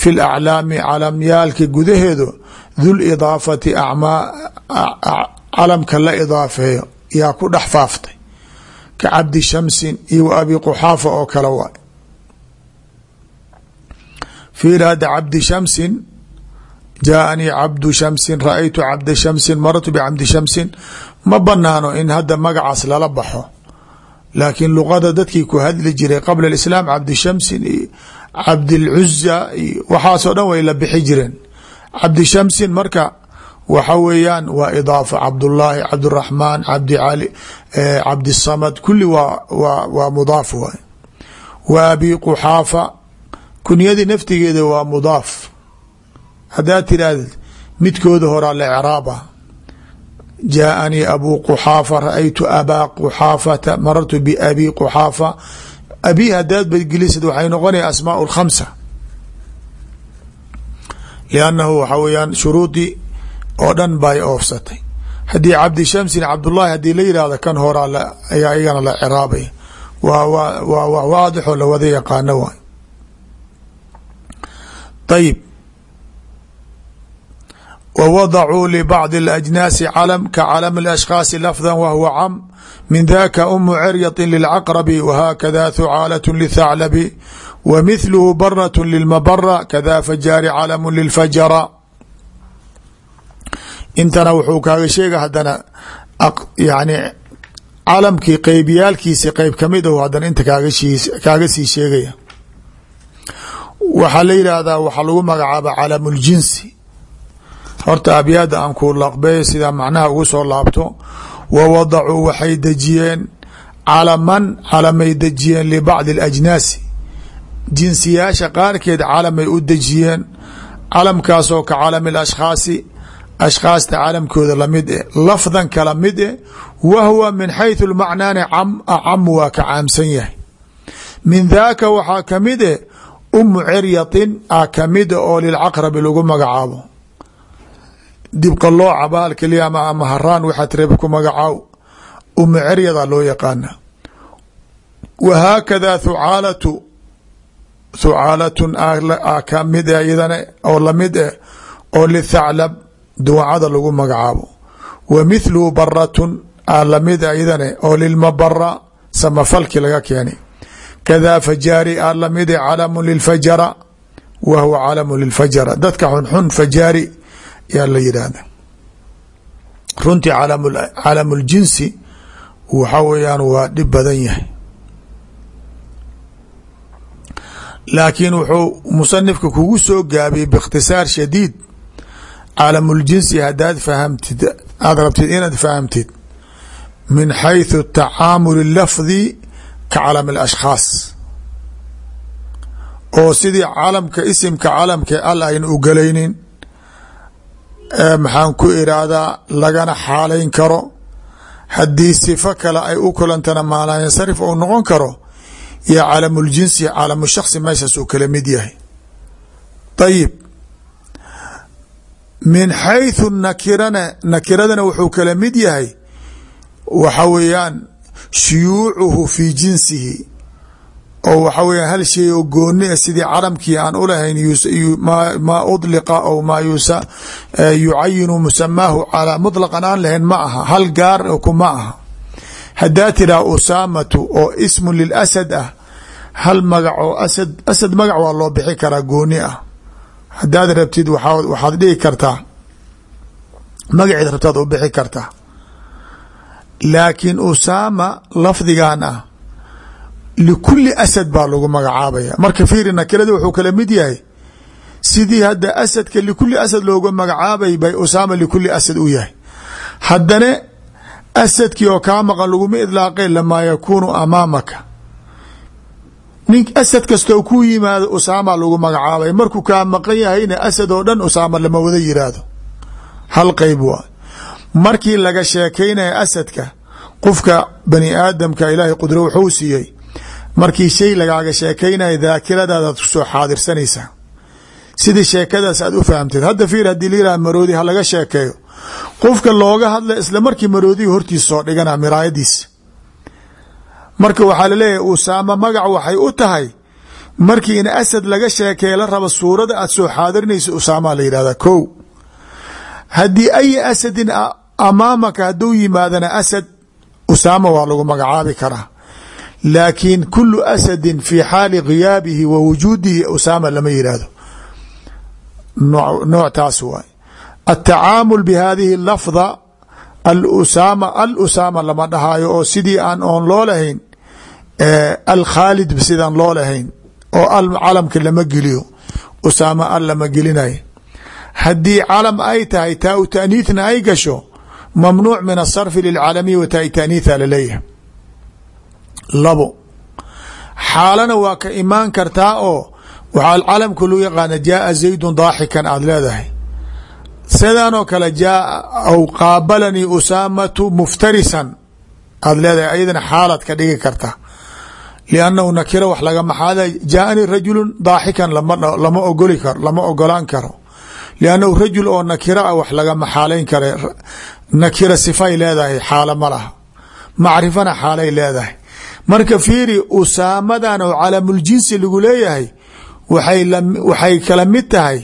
fi laclaami calamyaalka gudaheedu dulidaafati calamka la idaafeeyo yaa ku dhex faaftay. Ka cabdi shamsin iyo wa abi quxaafa oo kale waay. Fiir hadda cabdi shamsin jaaanii cabdu shamsin ra'aytu cabda shamsin marartu bicabdi shamsin ma banaano in hadda magacaas lala baxo. Laakiin luqada dadkii ku hadli jiray qabla islaam cabdi shamsin iyo cabdilcuza iyo waxaasoo dhan way la bixi jireen. Cabdi shamsin marka waxa weeyaan waa idaafa cabdullaahi cabdiraxmaan cabdi cali cabdisamad kulli waa wa waa mudaaf waay. Wa abi quxaafa kunyadii naftigeeda waa mudaaf. Haddaad tiraahd midkooda horaa la ecraaba jaaanii abu quxaafa ra'aytu abaa quxaafata marartu biabi quxaafa abi hadaad badgelisad waxay noqonaya asmaa lkhamsa liannahu waxa weyaan shuruudii oo dhan bay oofsatay haddii cabdi shamsin cabdullaahi haddii la yihahdo kan horaa ayaa iyagana la ciraabaya waa waa waa waadixoo lawada yaqaano waay ayib wwadacuu libacdi اlajnaasi calm kacalm اlashkhaasi lafda wahwa cam min daka umu ceryaطi lilcaqrabi whakada thucaalaة lithaclabi wa mithluhu baraة lilmabara kada fajaari calamu lilfajara intana wuxuu kaaga sheega hadana yani calamkii qeybyaalkiisi qeyb kamid ah hadana inta kaaga sii sheegaya waxaa la yidhaahdaa waxaa lagu magacaaba calam اljinsi horta abyaada aan ku laqbeeyo sidaa macnaha ugu soo laabto wa wadacuu waxay dejiyeen calaman calamay dejiyeen libacdi اlajnaasi jinsiyaasha qaarkeed calamay u dejiyeen calamkaasoo ka calami اlashkhaasi ashkhaasta calamkooda lamid eh lafdan kala mid eh wahwa min xayثu lmacnaani acam waa ka caamsan yahay min daaka waxaa kamid eh umu ceryatin a kamida oo lilcaqrabi lagu magacaabo dibqa loo cabaal keliya ama maharaan waxaa tireeb ku magacaaw ceryada loo yaqaana. Wa haakada thucaalatu thucaalatun a ka mid eh iyadana oo la mid eh oo lagu magacaabo. Wa mithluhu baratun a la mid a iyadane oo lilmabara samafalki laga keenay. Kada fajaari a la mid eh calamu lilfajara wa huwa calamu lilfajara dadka xunxun fajaari yaa la yidhaahda. Runtii calamu ljinsi waxa weeyaan waa dhib badan yahay. Laakiin wuxuu musanifka kugu soo gaabiyey biikhtisaar shadiid. Calamuljinsi haddaad fahamtid aada rabtid inaad fahamtid min xayثu tacaamul lafdi ka calam اlashkhaas oo sidii calamka isimka calamka al ayna u gelaynin maxaan ku iraahdaa lagana xaalayn karo. Haddii sifo kale ay u kulantana maalayansarif ou noqon karo yo calamuljinsi calamu shaksi meeshaas uu kala mid yahay. Ayib min xayثu nakirana nakiradana wuxuu kala mid yahay waxa weeyaan shuyuucuhu fi jinsihi oo waxa weya hal shay oo gooni a sidii calamkii aan ulahayn maa udliqa ou maa yucayinu musamaahu calaa muطlaqan aan lahayn ma hal gaar ku ma aha. Haddaa tiraa usaamatu oo ismu lilasad ah hal magac oo asad asad magac waa loo bixi karaa gooni ah. Haddaad rabtid waxaad dhihi kartaa magaceed rabtaad u bixi kartaa. Laakiin usaama lafdigan ah likuli asad baa lagu magacaabaya. Marka fiiri nakirada wuxuu kala mid yahay sidii hadda asadka likuli asad looga magacaabay bay usaama likuli asad u yahay. Haddana asadkii oo kaa maqan laguma idlaaqeen lamaa yakuunu amaamaka. Nin asad kastoo ku yimaado usaama lagu magacaabay. Markuu kaa maqan yahayna asad oo dhan usaama lama wada yiraahdo. Hal qeyb waa markii laga sheekaynaya asadka qofka bani aadamka ilaahay qudro wuxuu siiyey markii shay lagaaga sheekaynaya daakiradaadaad ku soo xaadirsanaysaa sidii sheekadaas aad u fahamteed hadda fiir haddii layihah maroodi ha laga sheekeeyo. Qofka looga hadla isla markii maroodiga hortiisa soo dhigana miraayadiisa marka waxaa la leeyahay usaama magac waxay u tahay markii in asad laga sheekeeya la raba suurada aad soo xaadirinaysa usaamaa la yidhahdaa ko haddii ay asadin amaamaka hadduu yimaadana asad usaama waa lagu magacaabi karaa laakiin kulu asadin fi xaali giyaabihi wa wujuudihi usaama lama yihahdo nooc taas waay. Atacaamul bihadihi lafda alusaama al usaama lama dhahaayo oo sidii aan oon loo lahayn alkhaalid sidaan loo lahayn oo al calamka lama geliyo usaama al lama gelinayo. Haddii calam ay tahay taa u taaniithna ay gasho mamnuuc min asarfi lilcaalamiya wa taa taaniitha la leeyahay labo. Xaalana waa ka imaan kartaa oo waxaa calamka loo yaqaana jaaa zaydun daaxikan aada leedahay. Sidanoo kale jaaa aw qaabalanii usaamatu muftarisan aada leedahay ayadana xaalaad ka dhigi karta. Liannahu nakiro wax laga maxaada jaaanii rajulun daaxikan lama ogoli karo lama ogolaan karo. Liannahu rajul oo nakiro ah wax laga maxaalayn kara nakiro sifay leedahay xaalo ma laha. Macrifana xaalay leedahay marka fiiri usaamadan oo calamuljinsi lagu leeyahay waxay kala mid tahay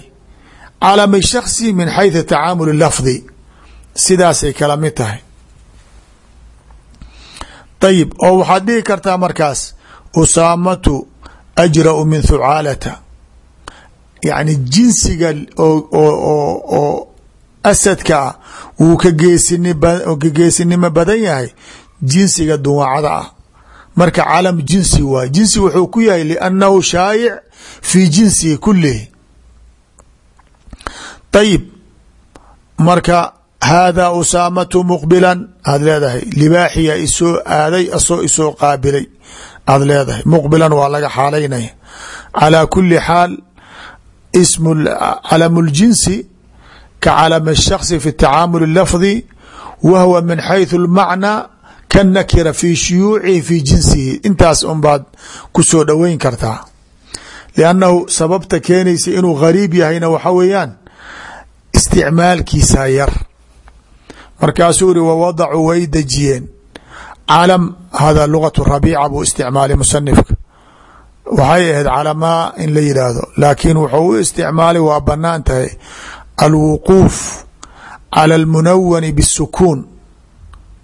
calami shaksi min xayثu tacaamul lafdi. Sidaasay kala mid tahay. Ayib oo waxaad dhihi kartaa markaas usaamatu ajra'u min thucaalata yacni jinsiga oo asadka ah wuu ka geesinka geesinimo badan yahay jinsiga duwacada ah marka calam jinsi waay jinsi wuxuu ku yahay liannahu shaayic fii jinsihi kulihi ayib marka haadaa usaamatu muqbilan aad leedahay libaaxiya isoo aaday asoo isoo qaabilay aad leedahay muqbilan waa laga xaalaynaya calaa kuli xaal ismu calamu ljinsi ka calami الshakhصi fi tacaamul اlafdi wa huwa min xayثu اlmacnaa kanakira fi shuyuucihi fi jinsihi. Intaas un baad ku soo dhoweyn kartaa. Liannahu sababta keenaysa inuu gariib yahayna waxa weeyaan isticmaalkiisa yar. Markaasuu iri wawadacuu way dejiyeen. Calam hada lugatu rabiica buu isticmaalay musanifka waxay ahayd calamaa in la yidhaahdo laakiin wuxuu u isticmaalay waa bannaan tahay. Alwuquuf cala almunawani bisukuun.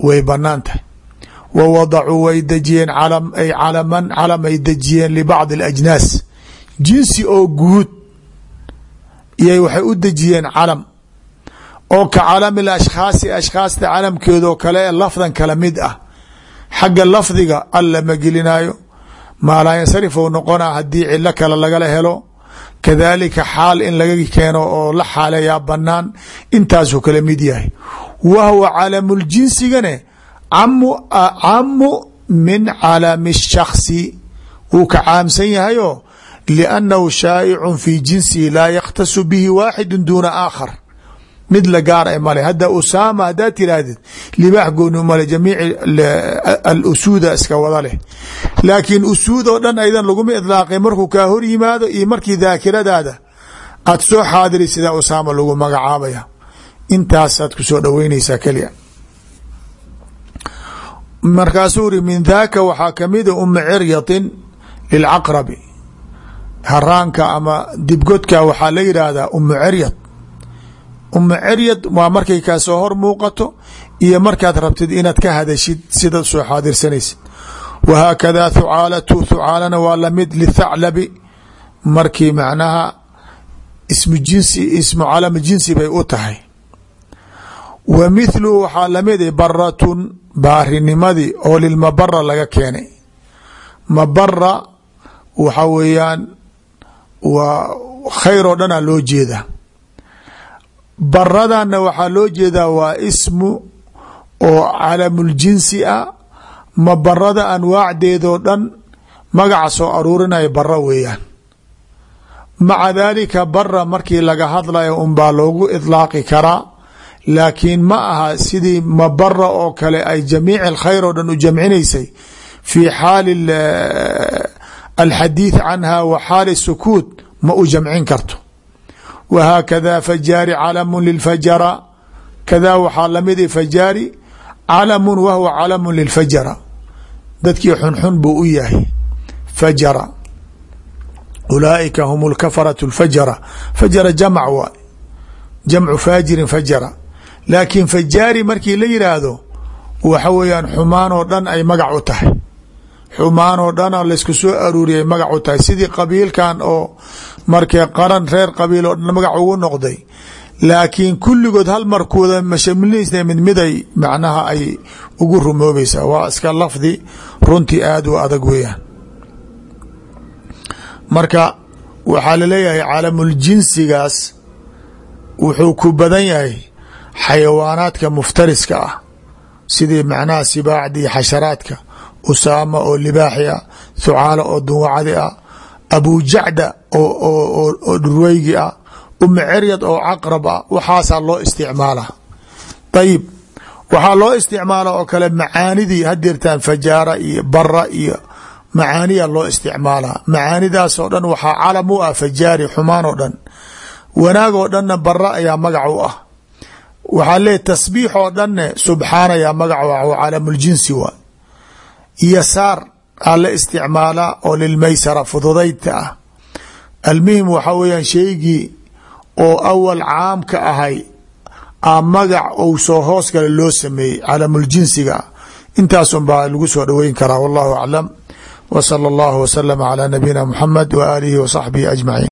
Way bannaan tahay wa wadacuu way dejiyeen ay calaman calam ay dejiyeen libacdi alajnaas jinsi oo guud iyay waxay u dejiyeen calam oo ka calami ashkhaasi ashkhaasta calamkeedoo kale lafdan kala mid ah xagga lafdiga alla ma gelinaayo maalaa yansarif ou noqonaa haddii cilo kale lagala helo kadalika xaal in laga keeno oo la xaaleeyaa banaan intaasuu kala mid yahay wa huwa calamuljinsigane camu min calami shaksi wuu ka caamsan yahayo liannahu shaa'icun fii jinsihi laa yakhtasu bihi waaxidu duuna aakhar. Mid la gaar e male hadda usaama haddaad tiraahdid libaax gooni male jamiic alusuuda iska wada leh. Laakiin usuud oo dhan aydan laguma idlaaqay markuu kaa hor yimaado iyo markii daakiradaada aad soo xaadiri sidaa usaama lagu magacaabaya. Intaasaad ku soo dhoweynaysaa keliya markaasuu iri min daaka waxaa kamida uma ciryatin lilcaqrabi haraanka ama dibgodka waxaa la yidhaahdaa umu ceryad umu ceryad waa markay kaa soo hor muuqato iyo markaad rabtid inaad ka hadashid sidaad soo xaadirsanaysid wahaakada thucaalatu thucaalana waa la mid lithaclabi markii macnaha ismu jinsi ismu calama jinsi bay u tahay wa mithluhu waxaa la mid baratun baarinimadii oo lilmabara laga keenay. Mabara waxa weeyaan waa khayr oo dhana loo jeedaa. Baradanna waxaa loo jeedaa waa ismu oo calamuljinsi ah. Ma barada anwaacdeedoo dhan magaca soo aruurinaya bara weeyaan. Maca daalika bara markii laga hadlayo unbaa loogu idlaaqi karaa laakiin ma aha sidii mabara oo kale ay jamiic alkhayr oo dhan u jamcinaysay fii xaali eh, alxadiid canha wa xaali sukuut ma u jamcin karto. Wa haakada fajaari calamun lilfajara kadaa waxaa lamida fajaari calamun wa huwa calamun lilfajara dadkii xunxun buu u yahay. Fajara. Ulaaika hum lkafaratu lfajara fajara jamc waay. Jamcu faajirin fajara laakiin fajaari markii la yidhaahdo waxa weeyaan xumaan oo dhan ay magac u tahay. Xumaan oo dhan laysku soo aruuriyay magac u tahay. Sidii qabiilkan oo markee qaran reer qabiil oo dhan magac ugu noqday laakiin kulligood hal markuuda mashamilnaysa mid miday macnaha ay ugu rumoobaysaa. Waa iska lafdi runtii aada u adag weeyaan. Marka waxaa la leeyahay calamuljinsigaas wuxuu ku badan yahay xayawaanaadka muftariska ah sidii macnaha sibaacdi xasharaadka usaama oo libaaxi ah oo dunwacdi ah abujacda oo dhurweygi ah uma ceryad oo caqrab ah waxaasaa loo isticmaala. Ayib waxaa loo isticmaala oo kale macaanidii hadeertaan fajaara iyo bara iyo macaaniya loo isticmaala. Macaanidaas oo dhan waxaa calam u ah fajaari xumaan oo dhan. Wanaag oo dhanna bara ayaa magac u ah waxaa leeya tasbiix oo dhanne subxaan ayaa magac u ah waa calamuljinsi waa yasaar aa la isticmaalaa oo lilmaysara fududaydta ah almuhim waxaa weeyaan shaygii oo awal caam ka ahay a magac ou soo hoos kale loo sameeyey calamuljinsiga intaasun baa lagu soo dhoweyn karaa wallahu aclam w salى اllahu wslama calى nabiyina mxamed w aalihi w saxbihi ajmaciin